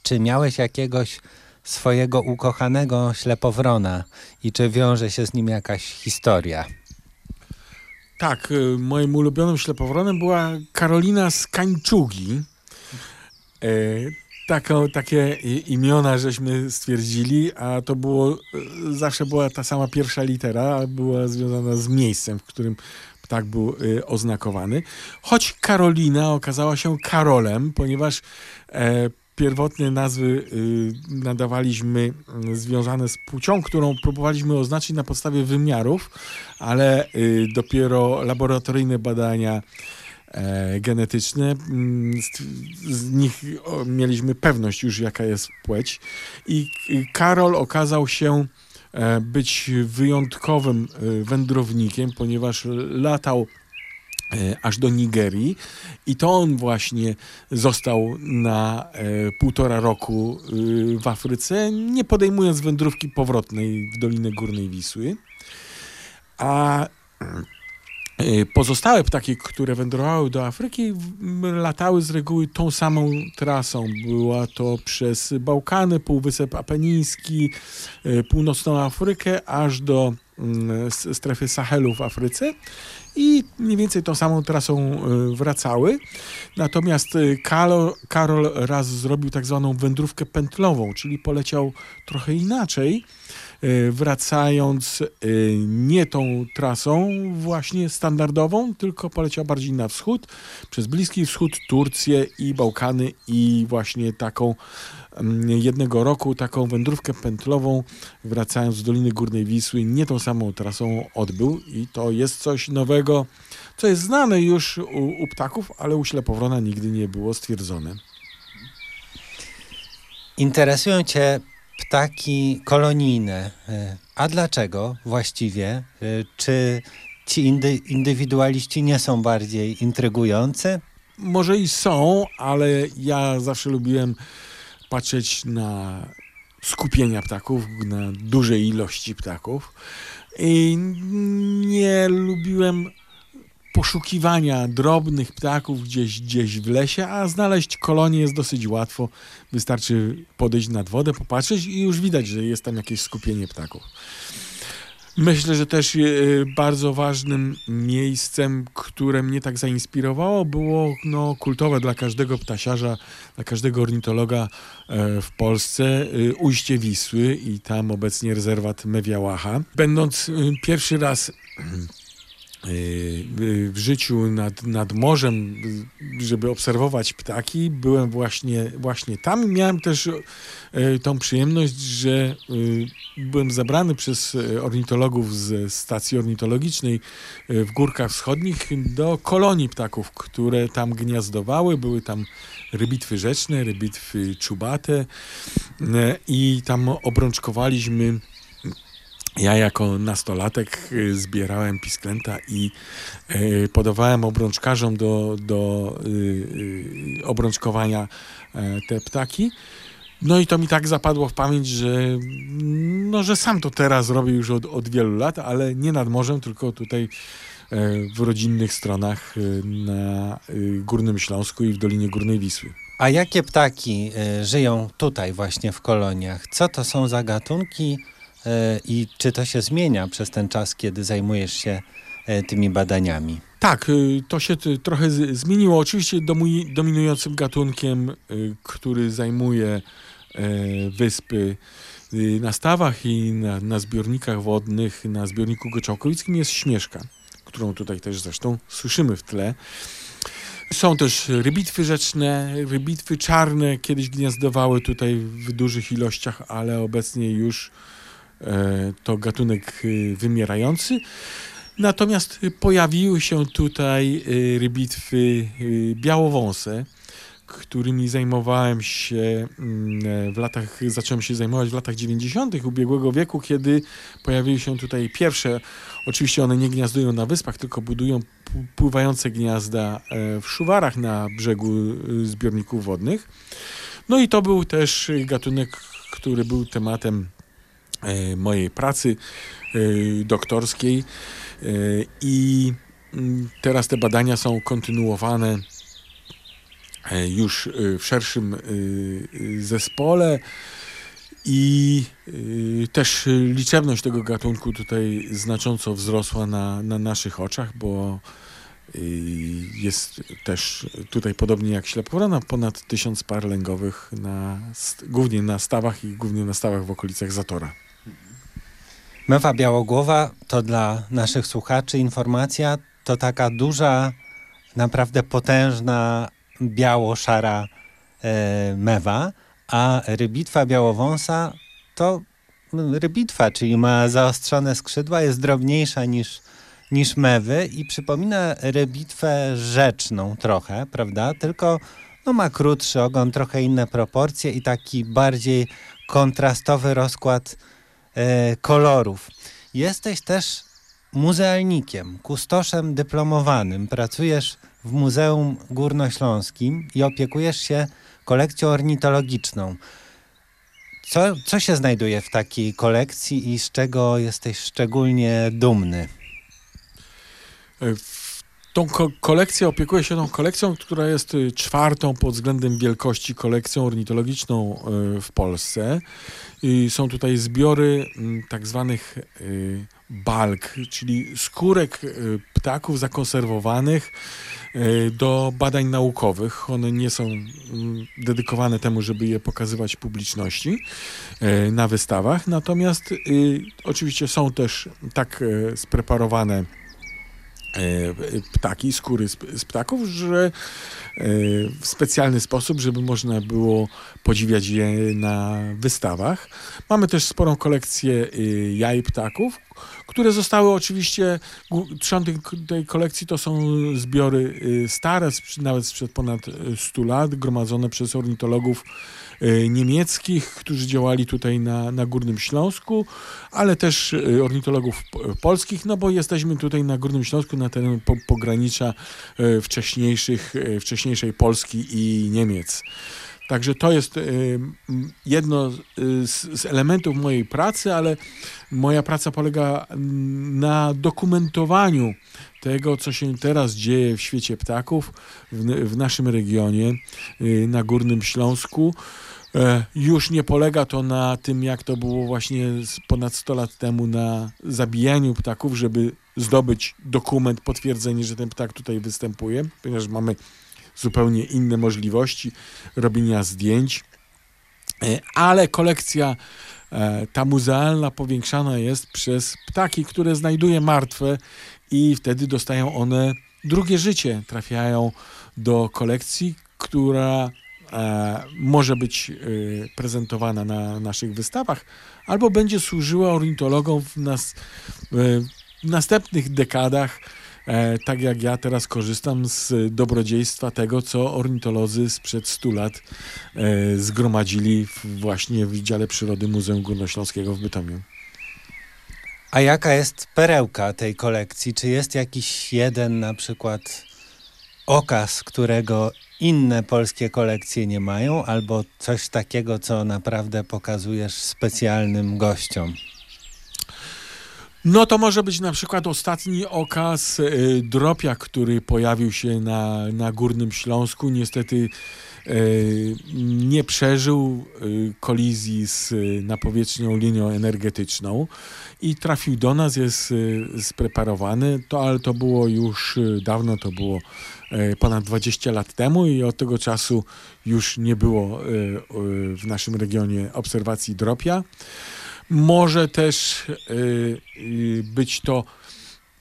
Czy miałeś jakiegoś swojego ukochanego ślepowrona i czy wiąże się z nim jakaś historia? Tak, y, moim ulubionym ślepowronem była Karolina z Kańczugi. E, taką, takie imiona żeśmy stwierdzili, a to było, y, zawsze była ta sama pierwsza litera, była związana z miejscem, w którym ptak był y, oznakowany. Choć Karolina okazała się Karolem, ponieważ e, pierwotne nazwy y, nadawaliśmy y, związane z płcią, którą próbowaliśmy oznaczyć na podstawie wymiarów, ale y, dopiero laboratoryjne badania e, genetyczne, mm, z, nich mieliśmy pewność już jaka jest płeć i Karol okazał się być wyjątkowym y, wędrownikiem, ponieważ latał e, aż do Nigerii i to on właśnie został na e, półtora roku w Afryce, nie podejmując wędrówki powrotnej w Dolinę Górnej Wisły. A pozostałe ptaki, które wędrowały do Afryki, latały z reguły tą samą trasą. Była to przez Bałkany, Półwysep Apeniński, y, północną Afrykę, aż do mm, strefy Sahelu w Afryce i mniej więcej tą samą trasą y, wracały. Natomiast Karol, Karol raz zrobił tak zwaną wędrówkę pętlową, czyli poleciał trochę inaczej wracając e, nie tą trasą właśnie standardową, tylko poleciał bardziej na wschód, przez Bliski Wschód, Turcję i Bałkany i właśnie taką mm, jednego roku taką wędrówkę pętlową wracając z Doliny Górnej Wisły nie tą samą trasą odbył i to jest coś nowego, co jest znane już u, u ptaków, ale u ślepowrona nigdy nie było stwierdzone. Interesują Cię ptaki kolonijne. E, a dlaczego właściwie? E, czy ci indy, indywidualiści nie są bardziej intrygujący? Może i są, ale ja zawsze lubiłem patrzeć na skupienia ptaków, na duże ilości ptaków. I nie lubiłem poszukiwania drobnych ptaków gdzieś, gdzieś w lesie, a znaleźć kolonię jest dosyć łatwo. Wystarczy podejść nad wodę, popatrzeć i już widać, że jest tam jakieś skupienie ptaków. Myślę, że też e, bardzo ważnym miejscem, które mnie tak zainspirowało, było no, kultowe dla każdego ptasiarza, dla każdego ornitologa e, w Polsce e, ujście Wisły i tam obecnie rezerwat Mewiałacha. Będąc pierwszy raz w życiu nad, nad morzem, żeby obserwować ptaki, byłem właśnie, właśnie tam. Miałem też y, tą przyjemność, że y, byłem zabrany przez ornitologów z stacji ornitologicznej w Górkach Wschodnich do kolonii ptaków, które tam gniazdowały. Były tam rybitwy rzeczne, rybitwy czubate i tam obrączkowaliśmy ja jako nastolatek y, zbierałem pisklęta i y, podawałem obrączkarzom do, do y, obrączkowania e, te ptaki. No i to mi tak zapadło w pamięć, że, no, że sam to teraz robię już od, od wielu lat, ale nie nad morzem, tylko tutaj e, w rodzinnych stronach na Górnym Śląsku i w Dolinie Górnej Wisły. A jakie ptaki żyją tutaj właśnie w koloniach? Co to są za gatunki? E, i czy to się zmienia przez ten czas, kiedy zajmujesz się e, tymi badaniami? Tak, y, to się trochę zmieniło. Oczywiście dominującym gatunkiem, y, który zajmuje e, wyspy y, na stawach i na, na zbiornikach wodnych, na zbiorniku Goczałkowickim jest śmieszka, którą tutaj też zresztą słyszymy w tle. Są też rybitwy rzeczne, rybitwy czarne, kiedyś gniazdowały tutaj w dużych ilościach, ale obecnie już to gatunek y, wymierający. Natomiast pojawiły się tutaj y, rybitwy białowąse, którymi zajmowałem się mm, w latach, zacząłem się zajmować w latach 90. ubiegłego wieku, kiedy pojawiły się tutaj pierwsze, oczywiście one nie gniazdują na wyspach, tylko budują pływające gniazda e, w szuwarach na brzegu zbiorników wodnych. No i to był też gatunek, który był tematem E, mojej pracy e, doktorskiej e, i mm, teraz te badania są kontynuowane już w szerszym zespole i też liczebność tego gatunku tutaj znacząco wzrosła na, na naszych oczach, bo jest też tutaj podobnie jak ślepowrona ponad tysiąc par lęgowych na, głównie na stawach i głównie na stawach w okolicach Zatora. Mewa białogłowa to dla naszych słuchaczy informacja, to taka duża, naprawdę potężna, biało-szara e, mewa, a rybitwa białowąsa to rybitwa, czyli ma zaostrzone skrzydła, jest drobniejsza niż, niż mewy i przypomina rybitwę rzeczną trochę, prawda? Tylko no, ma krótszy ogon, trochę inne proporcje i taki bardziej kontrastowy rozkład kolorów. Jesteś też muzealnikiem, kustoszem dyplomowanym. Pracujesz w Muzeum Górnośląskim i opiekujesz się kolekcją ornitologiczną. Co, co się znajduje w takiej kolekcji i z czego jesteś szczególnie dumny? Tą ko kolekcję, opiekuję się tą kolekcją, która jest y, czwartą pod względem wielkości kolekcją ornitologiczną y, w Polsce. I są tutaj zbiory mm, tak zwanych y, balk, czyli skórek ptaków zakonserwowanych do badań naukowych. One nie są mm, dedykowane temu, żeby je pokazywać publiczności na wystawach, natomiast oczywiście są też tak spreparowane ptaki, skóry z, ptaków, że e, w specjalny sposób, żeby można było podziwiać je na wystawach. Mamy też sporą kolekcję e, jaj ptaków, które zostały oczywiście, trzon tej, kolekcji to są zbiory stare, nawet sprzed ponad 100 lat, gromadzone przez ornitologów E, niemieckich, którzy działali tutaj na, na Górnym Śląsku, ale też ornitologów polskich, no bo jesteśmy tutaj na Górnym Śląsku, na terenie pogranicza e, wcześniejszych, wcześniejszej Polski i Niemiec. Także to jest jedno z, z, elementów mojej pracy, ale moja praca polega na dokumentowaniu tego, co się teraz dzieje w świecie ptaków w, naszym regionie, na Górnym Śląsku. E, już nie polega to na tym, jak to było właśnie ponad 100 lat temu na zabijaniu ptaków, żeby zdobyć dokument, potwierdzenie, że ten ptak tutaj występuje, ponieważ mamy zupełnie inne możliwości robienia zdjęć, e, ale kolekcja e, ta muzealna powiększana jest przez ptaki, które znajduje martwe i wtedy dostają one drugie życie, trafiają do kolekcji, która E, może być prezentowana na naszych wystawach, albo będzie służyła ornitologom w, nas, w następnych dekadach, e, tak jak ja teraz korzystam z dobrodziejstwa tego, co ornitolodzy sprzed 100 lat zgromadzili właśnie w Wydziale Przyrody Muzeum Górnośląskiego w Bytomiu. A jaka jest perełka tej kolekcji? Czy jest jakiś jeden na przykład okaz, którego inne polskie kolekcje nie mają, albo coś takiego, co naprawdę pokazujesz specjalnym gościom? No to może być na przykład ostatni okaz y, Dropia, który pojawił się na, na Górnym Śląsku. Niestety y, nie przeżył y, kolizji z napowietrzną linią energetyczną i trafił do nas, jest spreparowany, to, ale to było już dawno, to było ponad 20 lat temu i od tego czasu już nie było w naszym regionie obserwacji dropia. Może też być to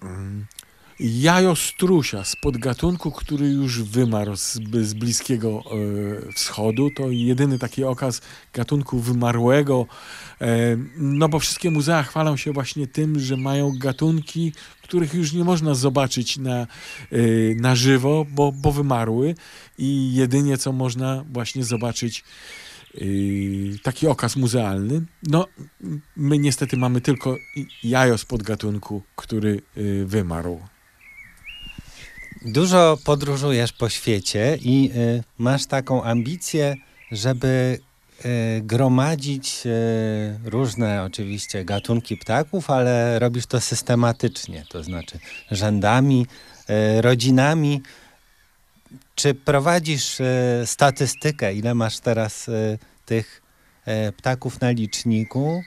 mm, jajo strusia z podgatunku, który już wymarł z, z Bliskiego Wschodu. To jedyny taki okaz gatunku wymarłego E, no bo wszystkie muzea chwalą się właśnie tym, że mają gatunki, których już nie można zobaczyć na, na żywo, bo, bo wymarły i jedynie co można właśnie zobaczyć taki okaz muzealny. No, my niestety mamy tylko jajo z podgatunku, który wymarł. Dużo podróżujesz po świecie i masz taką ambicję, żeby gromadzić różne oczywiście gatunki ptaków, ale robisz to systematycznie, to znaczy rzędami, rodzinami. Czy prowadzisz statystykę, ile masz teraz tych ptaków na liczniku?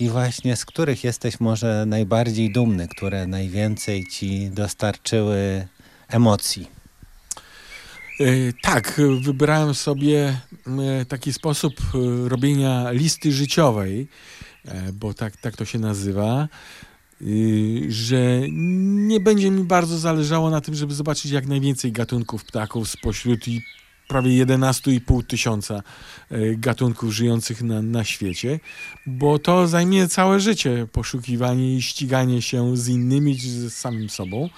I właśnie z których jesteś może najbardziej dumny, które najwięcej ci dostarczyły emocji? E, tak, wybrałem sobie e, taki sposób e, robienia listy życiowej, bo tak, tak to się nazywa, że nie będzie mi bardzo zależało na tym, żeby zobaczyć jak najwięcej gatunków ptaków spośród prawie 11,5 tysiąca gatunków żyjących na, na świecie, bo to zajmie całe życie poszukiwanie i ściganie się z innymi, z samym sobą.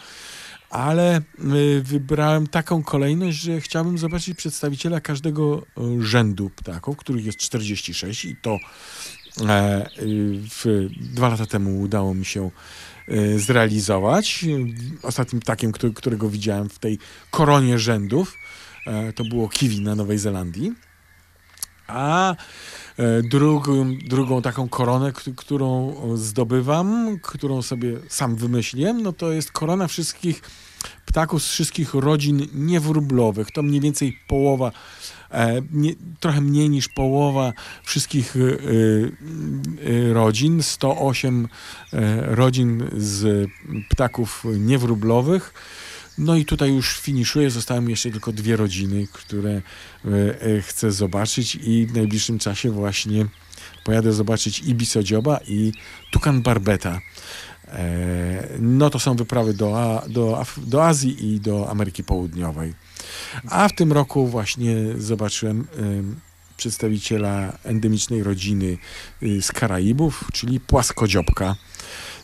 Ale y, wybrałem taką kolejność, że chciałbym zobaczyć przedstawiciela każdego y, rzędu ptaków, których jest 46 i to e, y, w, dwa lata temu udało mi się zrealizować. Ostatnim ptakiem, którego widziałem w tej koronie rzędów, e, to było kiwi na Nowej Zelandii. A e, drugą, drugą taką koronę, którą zdobywam, którą sobie sam wymyśliłem, no to jest korona wszystkich ptaków z wszystkich rodzin niewróblowych. To mniej więcej połowa, e, nie, trochę mniej niż połowa wszystkich e, e, rodzin. 108 e, rodzin z ptaków niewróblowych. No i tutaj już finiszuję. Zostały mi jeszcze tylko dwie rodziny, które e, e, chcę zobaczyć i w najbliższym czasie właśnie pojadę zobaczyć ibisodzioba i tukan barbeta. E, no to są wyprawy do, do, do Azji i do Ameryki Południowej. A w tym roku właśnie zobaczyłem em, przedstawiciela endemicznej rodziny y, z Karaibów, czyli płaskodziobka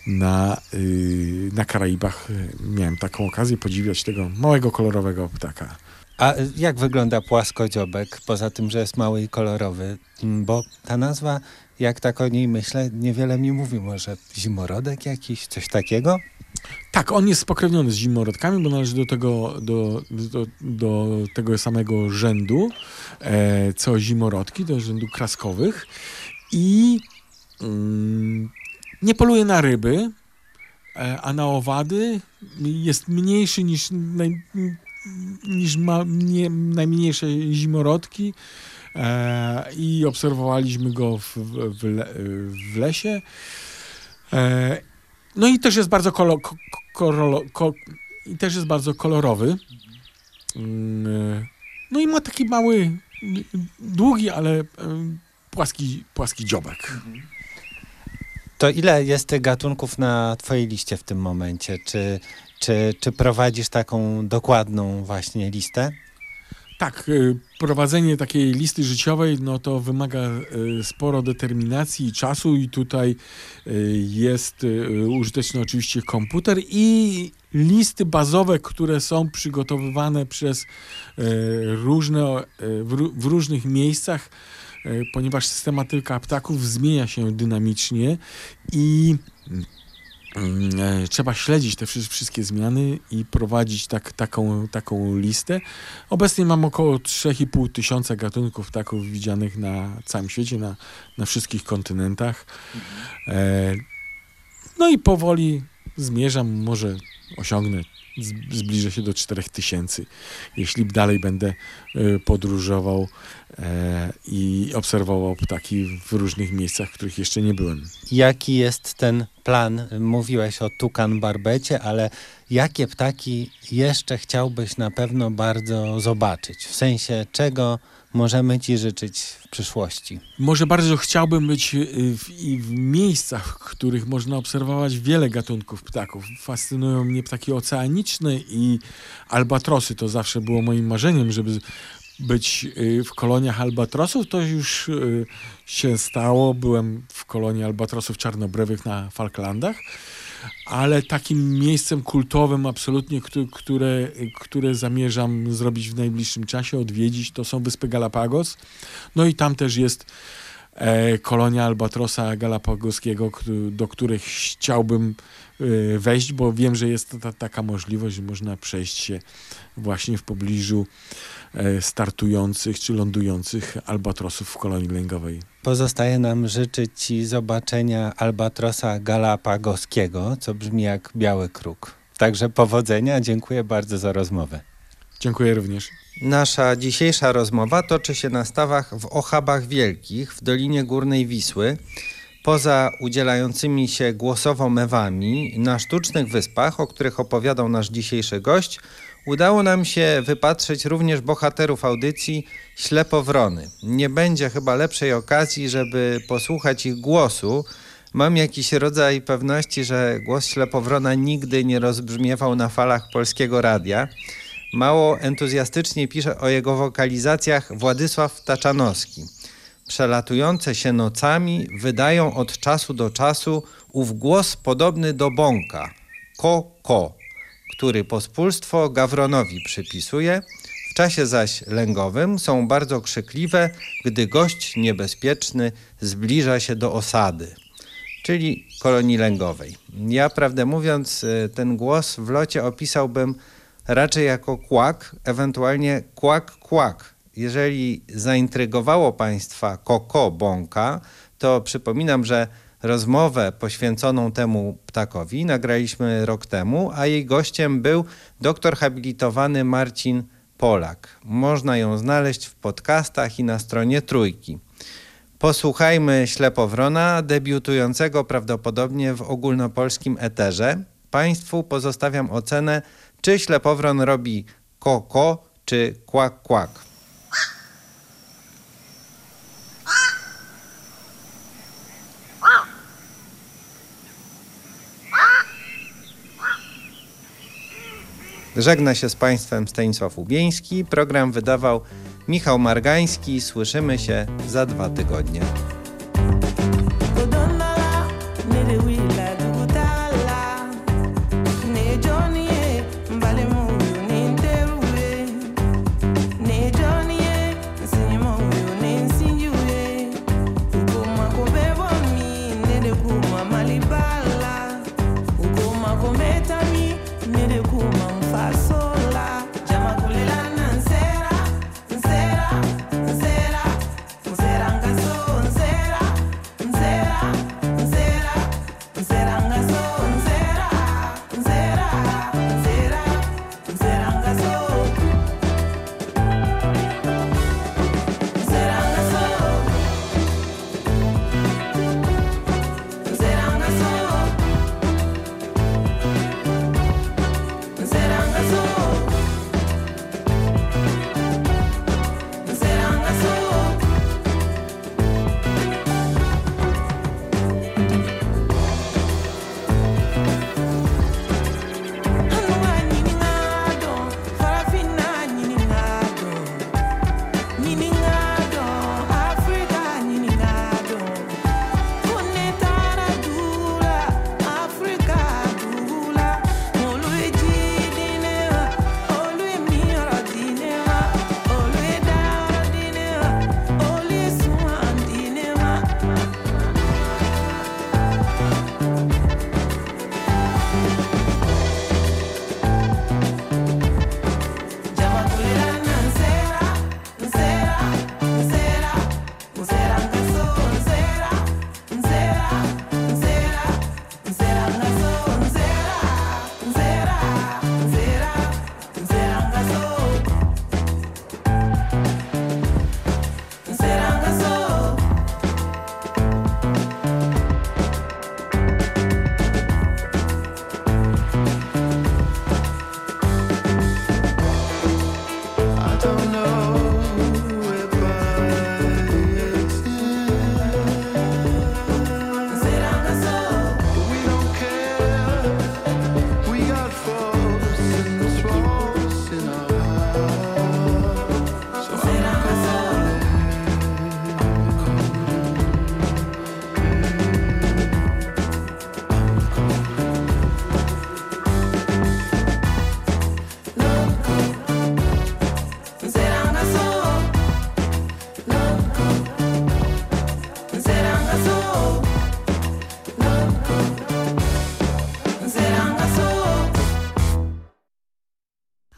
na, y, na Karaibach. Miałem taką okazję podziwiać tego małego, kolorowego ptaka. A jak wygląda płaskodziobek, poza tym, że jest mały i kolorowy? Mm, Bo ta nazwa, jak tak o niej myślę, niewiele mi mówi. Może zimorodek jakiś, coś takiego? Tak, on jest spokrewniony z zimorodkami, bo należy do tego, do, do, do tego samego rzędu, e, co zimorodki, do rzędu kraskowych i mm, nie poluje na ryby, e, a na owady jest mniejszy niż, naj, niż ma, nie, najmniejsze zimorodki e, i obserwowaliśmy go w, w, w, le, w lesie. No i też jest bardzo kolo, ko, ko, i też jest bardzo kolorowy. Mm, No i ma taki mały, długi, ale płaski, płaski dziobek. To ile jest tych gatunków na twojej liście w tym momencie? Czy, czy, czy prowadzisz taką dokładną właśnie listę? Tak, y, prowadzenie takiej listy życiowej, no to wymaga y, sporo determinacji i czasu i tutaj y, jest użyteczny oczywiście komputer i listy bazowe, które są przygotowywane przez różne, w, ró- w różnych miejscach, ponieważ systematyka ptaków zmienia się dynamicznie i trzeba śledzić te wszy- wszystkie zmiany i prowadzić tak, taką, taką listę. Obecnie mam około 3,5 tysiąca gatunków ptaków widzianych na całym świecie, na, na wszystkich kontynentach. E, no i powoli zmierzam, może osiągnę, zbliżę się do 4 tysięcy, jeśli dalej będę e, podróżował e, i obserwował ptaki w różnych miejscach, w których jeszcze nie byłem. Jaki jest ten plan? Mówiłeś o tukan barbecie, ale jakie ptaki jeszcze chciałbyś na pewno bardzo zobaczyć? W sensie czego możemy ci życzyć w przyszłości? Może bardzo chciałbym być y, w, w miejscach, w których można obserwować wiele gatunków ptaków. Fascynują mnie ptaki oceaniczne i albatrosy. To zawsze było moim marzeniem, żeby być y, w koloniach albatrosów. To już y, się stało. Byłem w kolonii albatrosów czarnobrewych na Falklandach. Ale takim miejscem kultowym absolutnie, któ- które, które zamierzam zrobić w najbliższym czasie, odwiedzić, to są Wyspy Galapagos. No i tam też jest e, kolonia albatrosa galapagoskiego, do których chciałbym wejść, bo wiem, że jest ta, taka możliwość, że można przejść się właśnie w pobliżu e, startujących czy lądujących albatrosów w kolonii lęgowej. Pozostaje nam życzyć ci zobaczenia albatrosa galapagoskiego, co brzmi jak biały kruk. Także powodzenia, dziękuję bardzo za rozmowę. Dziękuję również. Nasza dzisiejsza rozmowa toczy się na stawach w Ochabach Wielkich w Dolinie Górnej Wisły. Poza udzielającymi się głosowo mewami na sztucznych wyspach, o których opowiadał nasz dzisiejszy gość, udało nam się wypatrzeć również bohaterów audycji Ślepowrony. Nie będzie chyba lepszej okazji, żeby posłuchać ich głosu. Mam jakiś rodzaj pewności, że głos Ślepowrona nigdy nie rozbrzmiewał na falach polskiego radia. Mało entuzjastycznie pisze o jego wokalizacjach Władysław Taczanowski. Przelatujące się nocami wydają od czasu do czasu ów głos podobny do bąka, ko-ko, który pospólstwo Gawronowi przypisuje. W czasie zaś lęgowym są bardzo krzykliwe, gdy gość niebezpieczny zbliża się do osady, czyli kolonii lęgowej. Ja, prawdę mówiąc, y, ten głos w locie opisałbym raczej jako kłak, ewentualnie kłak, kłak. Jeżeli zaintrygowało Państwa koko bąka, to przypominam, że Rozmowę poświęconą temu ptakowi nagraliśmy rok temu, a jej gościem był doktor habilitowany Marcin Polak. Można ją znaleźć w podcastach i na stronie Trójki. Posłuchajmy Ślepowrona, debiutującego prawdopodobnie w ogólnopolskim eterze. Państwu pozostawiam ocenę, czy Ślepowron robi koko, czy kłak kłak. Żegna się z Państwem Stanisław Ubieński. Program wydawał Michał Margański. Słyszymy się za dwa tygodnie.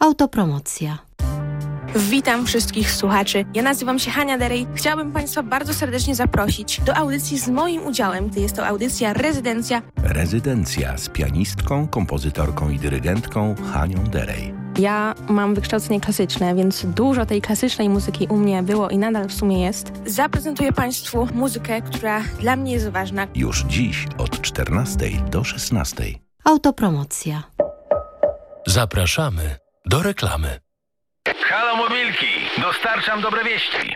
Autopromocja. Witam wszystkich słuchaczy. Ja nazywam się Hania Derej. Chciałabym Państwa bardzo serdecznie zaprosić do audycji z moim udziałem, gdy jest to audycja Rezydencja. Rezydencja z pianistką, kompozytorką i dyrygentką Hanią Derej. Ja mam wykształcenie klasyczne, więc dużo tej klasycznej muzyki u mnie było i nadal w sumie jest. Zaprezentuję Państwu muzykę, która dla mnie jest ważna. Już dziś od 14 do 16. Autopromocja. Zapraszamy do reklamy. Halo Mobilki, dostarczam dobre wieści.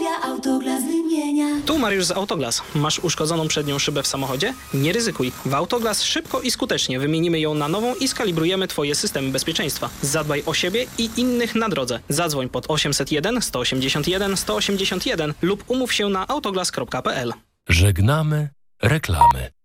naprawia, autoglas wymienia. Tu Mariusz z Autoglas. Masz uszkodzoną przednią szybę w samochodzie? Nie ryzykuj. W Autoglas szybko i skutecznie wymienimy ją na nową i skalibrujemy Twoje systemy bezpieczeństwa. Zadbaj o siebie i innych na drodze. Zadzwoń pod 801 181 181 lub umów się na autoglas.pl. Żegnamy reklamy.